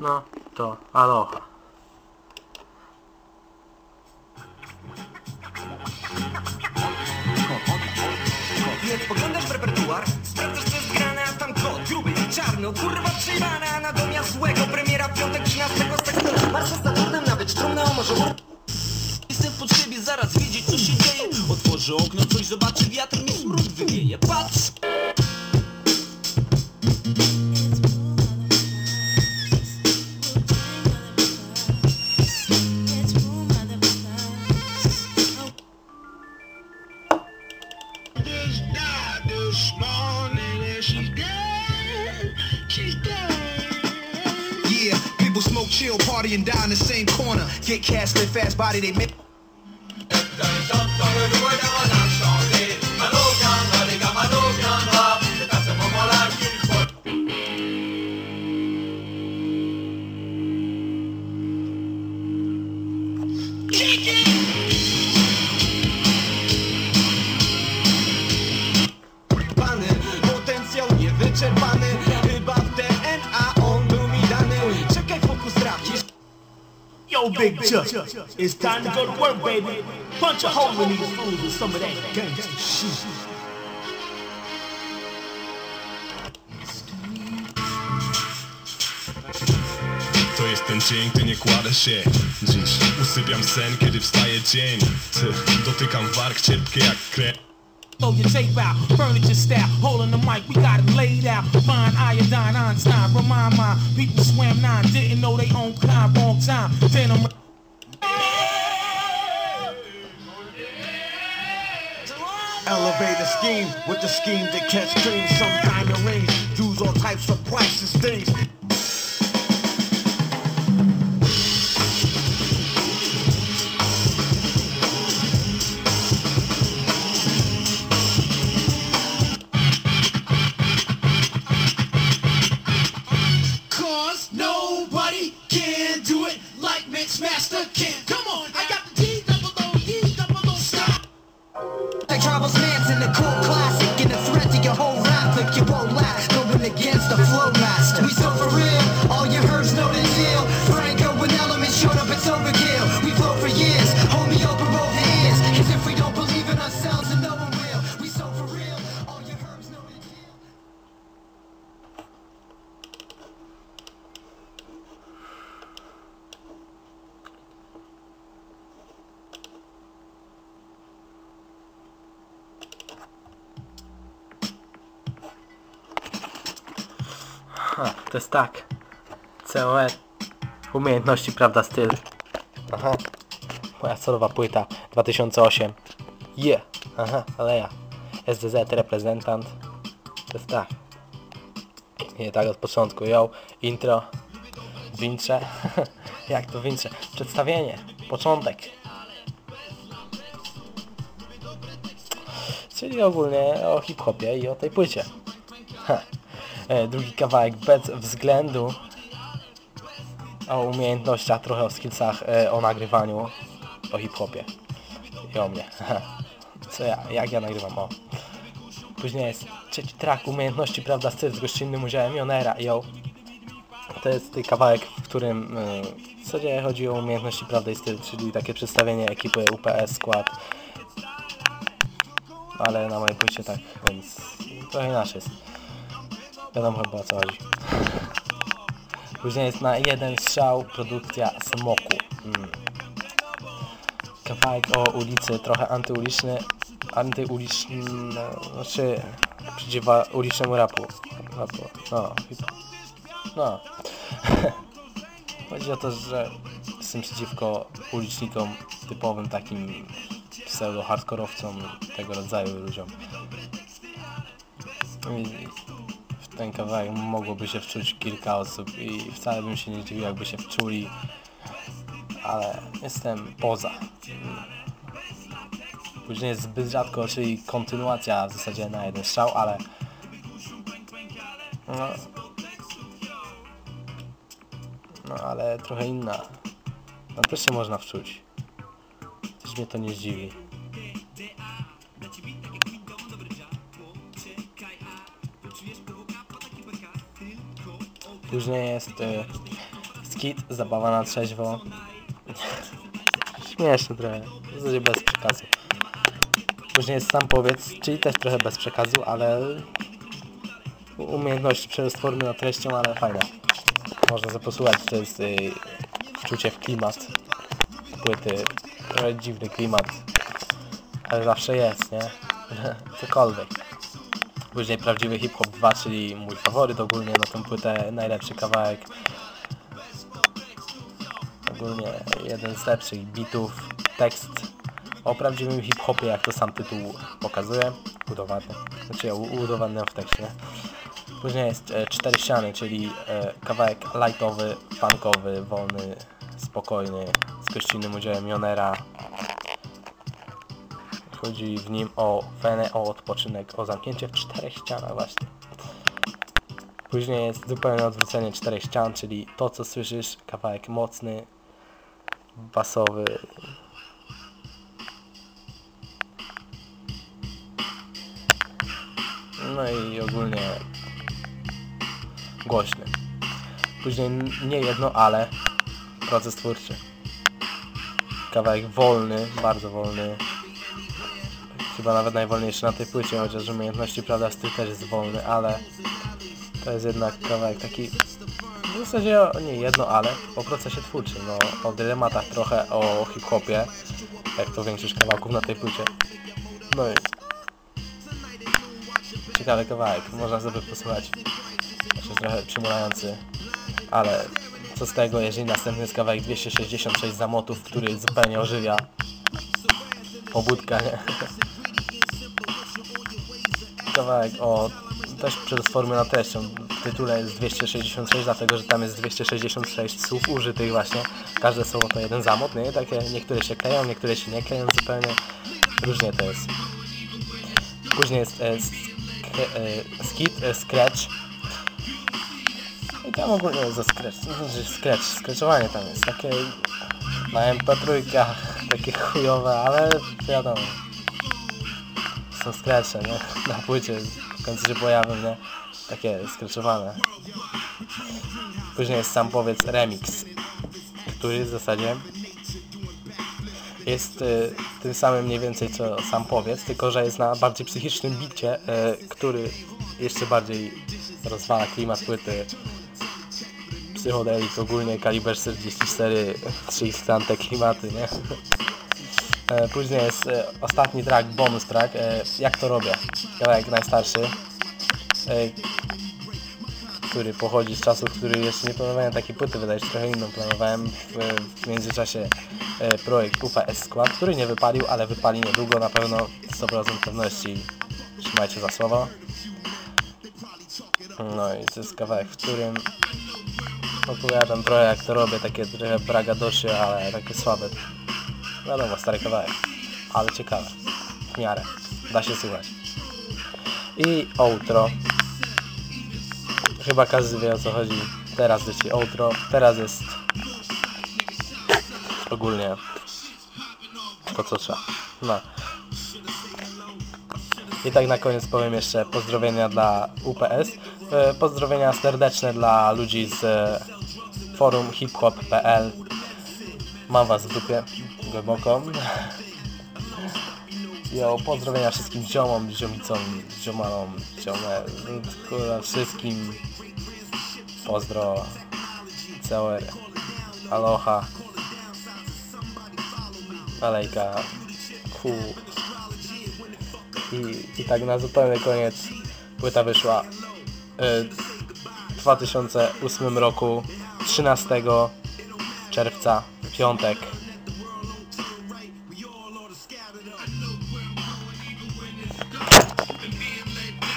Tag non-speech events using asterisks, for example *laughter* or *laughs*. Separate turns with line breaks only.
No, to aloha.
Nie spoglądasz w repertuar, sprawdzasz co jest grane, a tam kod gruby i czarny, od kurwa przejebana, natomiast złego premiera piątek 13 stycznia. Marsza z Saturnem, nawet trumna o morzu.
Jestem w potrzebie zaraz wiedzieć co się dzieje Otworzę okno, coś zobaczy, wiatr mi smród wywieje Patrz!
And
die in the same corner. Get cash, live fast, body they make.
Yo, Big Chuck, it's time to go to work, baby. Punch a hole in these fools with some of that gangster shit.
To jest ten dzień, gdy nie kładę się Dziś usypiam sen, kiedy wstaje dzień Ty, Dotykam warg cierpkie jak krew
Throw your tape out, furniture style, holding the mic, we got it laid out. Fine iodine, Einstein, remind my people swam nine, didn't know they own kind, wrong time. Then I'm
Elevate the scheme with the scheme to catch cream, some of range. Use all types of prices, things.
To
jest tak. COE. Umiejętności, prawda, styl. Aha. Moja solowa płyta 2008. Yeah. Aha, ale ja. SDZ reprezentant. To jest tak. Nie tak od początku. Yo, intro. Wincze. *laughs* Jak to wincze? Przedstawienie. Początek. Czyli ogólnie o hip-hopie i o tej płycie. Ha. E, Drugi kawałek bez względu o umiejętnościach, trochę o skillsach, e, o nagrywaniu, o hip-hopie i o mnie. *laughs* Co ja, jak ja nagrywam, o. Później jest trzeci track umiejętności, prawda, styl z gościnnym udziałem Jonera, yo. To jest ten kawałek, w którym e, w zasadzie chodzi o umiejętności, prawda i styl, czyli takie przedstawienie ekipy UPS, skład. Ale na mojej płycie tak, więc trochę inaczej jest. Wiadomo chyba o co chodzi. Później jest na jeden strzał produkcja Smoku. Mm. Kawałek o ulicy, trochę antyuliczny, antyuliczny, znaczy przeciwko ulicznemu rapu. rapu. No, no. *laughs* Chodzi o to, że jestem przeciwko ulicznikom typowym takim pseudo-hardkorowcom tego rodzaju ludziom. Ten kawałek mogłoby się wczuć kilka osób i wcale bym się nie dziwił jakby się wczuli, ale jestem poza. Później jest zbyt rzadko, czyli kontynuacja w zasadzie na jeden strzał, ale no, no ale trochę inna. No też się można wczuć. Też mnie to nie zdziwi. Później jest e, Skit, zabawa na trzeźwo. Śmieszne trochę, w zasadzie bez przekazu. Później jest sam powiedz, czyli też trochę bez przekazu, ale umiejętność przerost formy na treścią, ale fajna. Można sobie posłuchać, to jest y, wczucie w klimat płyty. Trochę dziwny klimat, ale zawsze jest, nie? *laughs* Cokolwiek. Później prawdziwy hip-hop 2, czyli mój faworyt ogólnie na tę płytę, najlepszy kawałek. Ogólnie jeden z lepszych bitów, tekst o prawdziwym hip-hopie, jak to sam tytuł pokazuje. Udowadnia. Znaczy ja u- udowadniam w tekście. nie? Później jest e, Cztery Ściany, czyli e, kawałek lightowy, funkowy, wolny, spokojny, z gościnnym udziałem Jonera. Chodzi w nim o wenę, o odpoczynek, o zamknięcie w czterech ścianach właśnie. Później jest zupełne odwrócenie czterech ścian, czyli to co słyszysz, kawałek mocny, basowy. No i ogólnie głośny. Później nie jedno, ale proces twórczy. Kawałek wolny, bardzo wolny. Chyba nawet najwolniejszy na tej płycie, chociaż umiejętności prawda styl też jest wolny, ale to jest jednak kawałek taki w zasadzie nie jedno, ale o procesie twórczym, no, o dylematach trochę, o hip-hopie, jak to większość kawałków na tej płycie. No i ciekawy kawałek, można sobie posłuchać. Znaczy trochę przymulający, ale co z tego, jeżeli następny jest kawałek 266 zamotów, który zupełnie ożywia pobudka, nie? *laughs* Kawałek o też przez formę na treścią. W tytule jest 266, dlatego że tam jest 266 słów użytych właśnie. Każde słowo to jeden zamot, nie? Takie niektóre się kleją, niektóre się nie kleją zupełnie. Różnie to jest. Później jest e, e, skit, e, scratch. I tam ogólnie jest za scratch. Znaczy scratch, scratchowanie tam jest. Takie na MP3, takie chujowe, ale wiadomo. Są scratche, nie? Na płycie w końcu się pojawią, nie? Takie scratchowane. Później jest sam powiedz remix, który w zasadzie jest y, tym samym mniej więcej co sam powiedz, tylko że jest na bardziej psychicznym bicie, y, który jeszcze bardziej rozwala klimat płyty. Psychodelik ogólnie, kaliber 44, 30 te klimaty, nie? E, Później jest e, ostatni track, bonus track, e, jak to robię, kawałek najstarszy, który pochodzi z czasów, w których jeszcze nie planowałem takiej płyty wydać, trochę inną planowałem. W, międzyczasie projekt UFS Skład, który nie wypalił, ale wypali niedługo na pewno 100% pewności, trzymajcie za słowo. No i to jest kawałek, w którym opowiadam trochę jak to robię, takie trochę bragadoszy, ale takie słabe. Wiadomo, stary kawałek, ale ciekawe. W miarę. Da się słuchać. I outro. Chyba każdy wie o co chodzi. Teraz leci outro. Teraz jest ogólnie to co trzeba. No. I tak na koniec powiem jeszcze pozdrowienia dla UPS. E, Pozdrowienia serdeczne dla ludzi z e, forum hiphop.pl. Mam was w dupie głęboko. Jo, pozdrowienia wszystkim ziomom, ziomicom, ziomalom, ziomę, kurwa, wszystkim. Pozdro. Całe. Aloha. Alejka. Ku. I, I tak na zupełny koniec płyta wyszła y, w 2008 roku 13 czerwca, piątek I know where I'm going even when it's dark. And being laid back.